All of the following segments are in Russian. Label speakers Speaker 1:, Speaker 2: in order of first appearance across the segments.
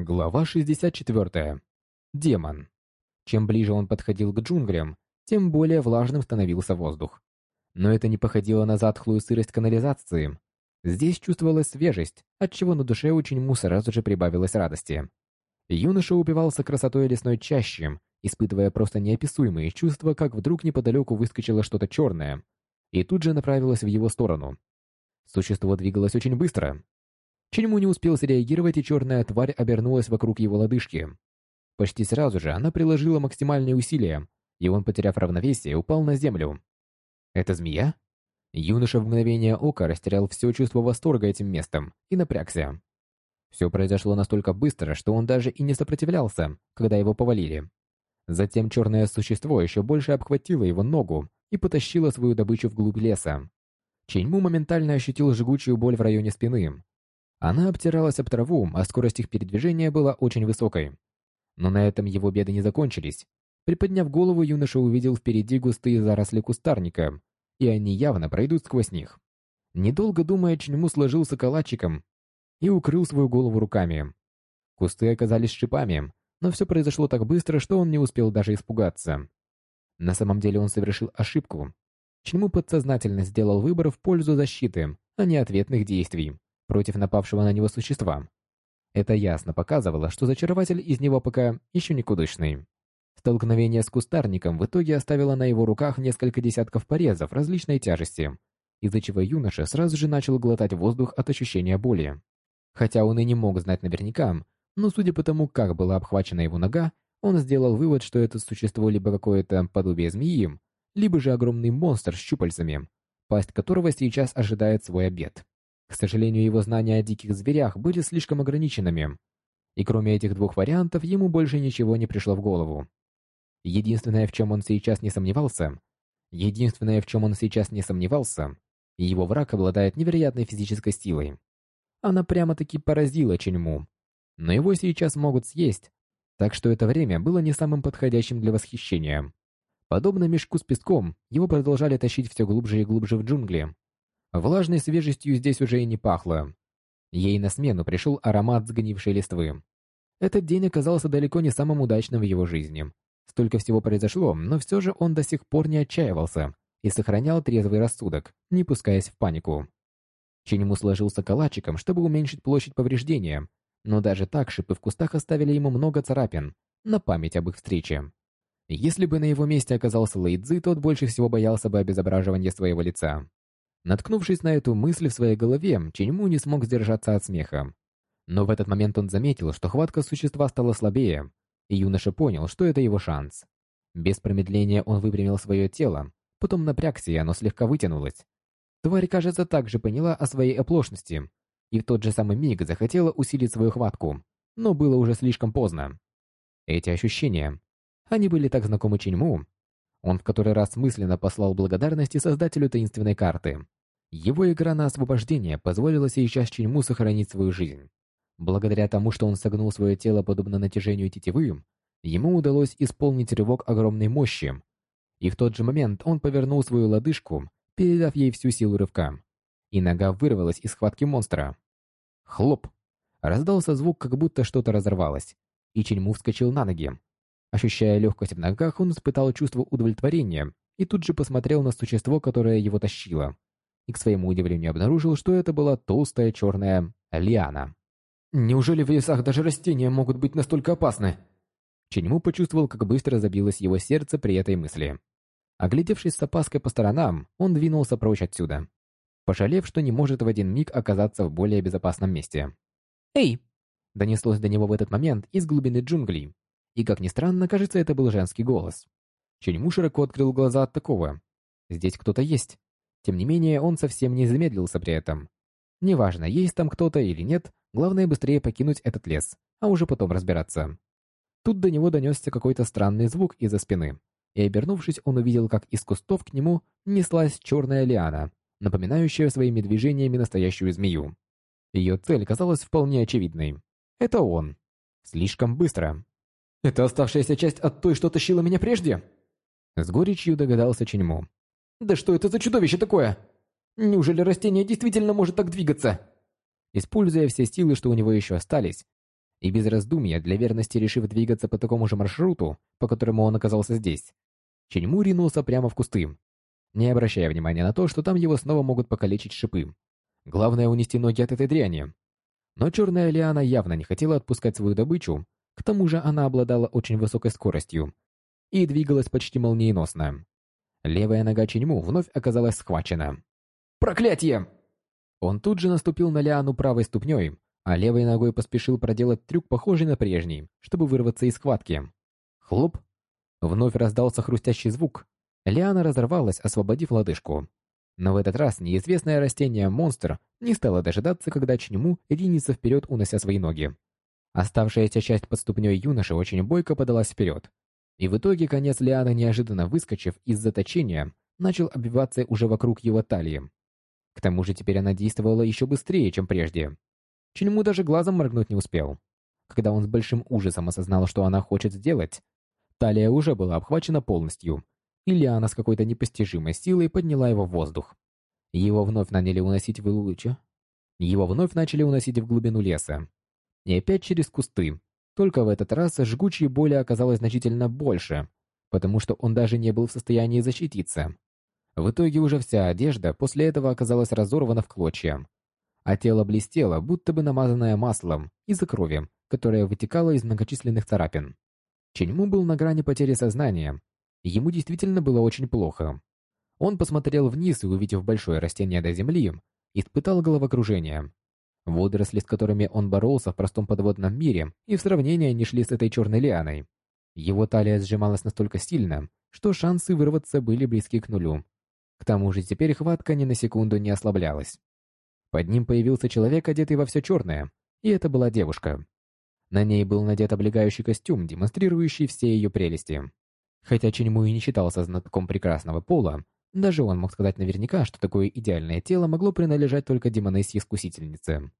Speaker 1: Глава 64. Демон. Чем ближе он подходил к джунглям, тем более влажным становился воздух. Но это не походило на затхлую сырость канализации. Здесь чувствовалась свежесть, отчего на душе у Чиньму сразу же прибавилось радости. Юноша упивался красотой лесной чащи, испытывая просто неописуемые чувства, как вдруг неподалеку выскочило что-то черное, и тут же направилось в его сторону. Существо двигалось очень быстро, Ченьму не успел среагировать, и черная тварь обернулась вокруг его лодыжки. Почти сразу же она приложила максимальные усилия, и он, потеряв равновесие, упал на землю. «Это змея?» Юноша в мгновение ока растерял все чувство восторга этим местом и напрягся. Все произошло настолько быстро, что он даже и не сопротивлялся, когда его повалили. Затем черное существо еще больше обхватило его ногу и потащило свою добычу вглубь леса. Ченьму моментально ощутил жгучую боль в районе спины, она обтиралась об траву, а скорость их передвижения была очень высокой. Но на этом его беды не закончились. Приподняв голову, юноша увидел впереди густые заросли кустарника, и они явно пройдут сквозь них. Недолго думая, Ченьму сложился калачиком и укрыл свою голову руками. Кусты оказались шипами, но все произошло так быстро, что он не успел даже испугаться. На самом деле он совершил ошибку. Ченьму подсознательно сделал выбор в пользу защиты, а не ответных действий против напавшего на него существа. Это ясно показывало, что зачарователь из него пока еще никудышный. Столкновение с кустарником в итоге оставило на его руках несколько десятков порезов различной тяжести, из-за чего юноша сразу же начал глотать воздух от ощущения боли. Хотя он и не мог знать наверняка, но судя по тому, как была обхвачена его нога, он сделал вывод, что это существо либо какое-то подобие змеи, либо же огромный монстр с щупальцами, пасть которого сейчас ожидает свой обед. К сожалению, его знания о диких зверях были слишком ограниченными, и кроме этих двух вариантов ему больше ничего не пришло в голову. Единственное, в чем он сейчас не сомневался, единственное, в чем он сейчас не сомневался, его враг обладает невероятной физической силой. Она прямо-таки поразила Ченьму. Но его сейчас могут съесть, так что это время было не самым подходящим для восхищения. Подобно мешку с песком, его продолжали тащить все глубже и глубже в джунгли, Влажной свежестью здесь уже и не пахло. Ей на смену пришел аромат сгнившей листвы. Этот день оказался далеко не самым удачным в его жизни. Столько всего произошло, но все же он до сих пор не отчаивался и сохранял трезвый рассудок, не пускаясь в панику. Чинему сложился калачиком, чтобы уменьшить площадь повреждения, но даже так шипы в кустах оставили ему много царапин, на память об их встрече. Если бы на его месте оказался Лэйдзи, тот больше всего боялся бы обезображивания своего лица. Наткнувшись на эту мысль в своей голове, Ченьму не смог сдержаться от смеха. Но в этот момент он заметил, что хватка существа стала слабее, и юноша понял, что это его шанс. Без промедления он выпрямил свое тело, потом напрягся, и оно слегка вытянулось. Тварь, кажется, также поняла о своей оплошности, и в тот же самый миг захотела усилить свою хватку, но было уже слишком поздно. Эти ощущения, они были так знакомы Ченьму, он в который раз мысленно послал благодарности создателю таинственной карты. Его игра на освобождение позволила сейчас Ченьму сохранить свою жизнь. Благодаря тому, что он согнул свое тело подобно натяжению тетивы, ему удалось исполнить рывок огромной мощи. И в тот же момент он повернул свою лодыжку, передав ей всю силу рывка. И нога вырвалась из схватки монстра. Хлоп! Раздался звук, как будто что-то разорвалось. И Ченьму вскочил на ноги, Ощущая легкость в ногах, он испытал чувство удовлетворения и тут же посмотрел на существо, которое его тащило. И к своему удивлению обнаружил, что это была толстая черная лиана. «Неужели в лесах даже растения могут быть настолько опасны?» Ченьму почувствовал, как быстро забилось его сердце при этой мысли. Оглядевшись с опаской по сторонам, он двинулся прочь отсюда, пожалев, что не может в один миг оказаться в более безопасном месте. «Эй!» Донеслось до него в этот момент из глубины джунглей, и, как ни странно, кажется, это был женский голос. Ченьму широко открыл глаза от такого. Здесь кто-то есть. Тем не менее, он совсем не замедлился при этом. Неважно, есть там кто-то или нет, главное быстрее покинуть этот лес, а уже потом разбираться. Тут до него донесся какой-то странный звук из-за спины, и, обернувшись, он увидел, как из кустов к нему неслась черная лиана, напоминающая своими движениями настоящую змею. Ее цель казалась вполне очевидной. Это он. Слишком быстро. Это оставшаяся часть от той, что тащила меня прежде? С горечью догадался Ченьму. Да что это за чудовище такое? Неужели растение действительно может так двигаться? Используя все силы, что у него еще остались, И без раздумья, для верности решив двигаться по такому же маршруту, по которому он оказался здесь, Ченьму ринулся прямо в кусты, не обращая внимания на то, что там его снова могут покалечить шипы. Главное унести ноги от этой дряни. Но черная лиана явно не хотела отпускать свою добычу, к тому же она обладала очень высокой скоростью и двигалась почти молниеносно. Левая нога Ченьму вновь оказалась схвачена. «Проклятие!» Он тут же наступил на лиану правой ступней, а левой ногой поспешил проделать трюк, похожий на прежний, чтобы вырваться из схватки. Хлоп! Вновь раздался хрустящий звук. Лиана разорвалась, освободив лодыжку. Но в этот раз неизвестное растение-монстр не стало дожидаться, когда Чньму ринется вперед, унося свои ноги. Оставшаяся часть под ступней юноши очень бойко подалась вперед. И в итоге конец лианы, неожиданно выскочив из заточения, начал обвиваться уже вокруг его талии. К тому же теперь она действовала еще быстрее, чем прежде. Ченьму даже глазом моргнуть не успел. Когда он с большим ужасом осознал, что она хочет сделать, талия уже была обхвачена полностью, и Лиана с какой-то непостижимой силой подняла его в воздух. Его вновь наняли уносить в луче. Его вновь начали уносить в глубину леса. И опять через кусты. Только в этот раз жгучей боли оказалось значительно больше, потому что он даже не был в состоянии защититься. В итоге уже вся одежда после этого оказалась разорвана в клочья, а тело блестело, будто бы намазанное маслом из-за крови, которая вытекала из многочисленных царапин. Ченьму был на грани потери сознания, Ему действительно было очень плохо. Он посмотрел вниз и, увидев большое растение до земли, испытал головокружение. Водоросли, с которыми он боролся в простом подводном мире, и в сравнении не шли с этой черной лианой. Его талия сжималась настолько сильно, что шансы вырваться были близки к нулю. К тому же теперь хватка ни на секунду не ослаблялась. Под ним появился человек, одетый во все черное, и это была девушка. На ней был надет облегающий костюм, демонстрирующий все ее прелести. Хотя Ченьму и не считался знатоком прекрасного пола, даже он мог сказать наверняка, что такое идеальное тело могло принадлежать только демонессе-искусительнице.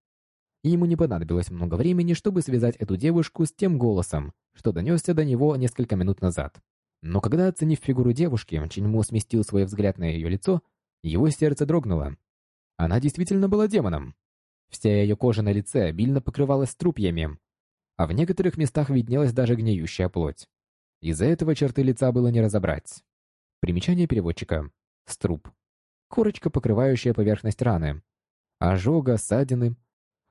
Speaker 1: Ему не понадобилось много времени, чтобы связать эту девушку с тем голосом, что донесся до него несколько минут назад. Но когда, оценив фигуру девушки, Ченьму сместил свой взгляд на ее лицо, его сердце дрогнуло. Она действительно была демоном. Вся ее кожа на лице обильно покрывалась струпьями, а в некоторых местах виднелась даже гниющая плоть. Из-за этого черты лица было не разобрать. Примечание переводчика. Струп. Корочка, покрывающая поверхность раны. Ожога, ссадины,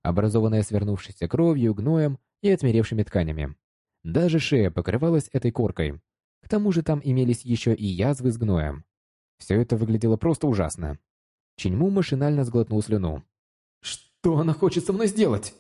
Speaker 1: образованная свернувшейся кровью, гноем и отмеревшими тканями. Даже шея покрывалась этой коркой. К тому же там имелись еще и язвы с гноем. Все это выглядело просто ужасно. Чиньму машинально сглотнул слюну. «Что она хочет со мной сделать?»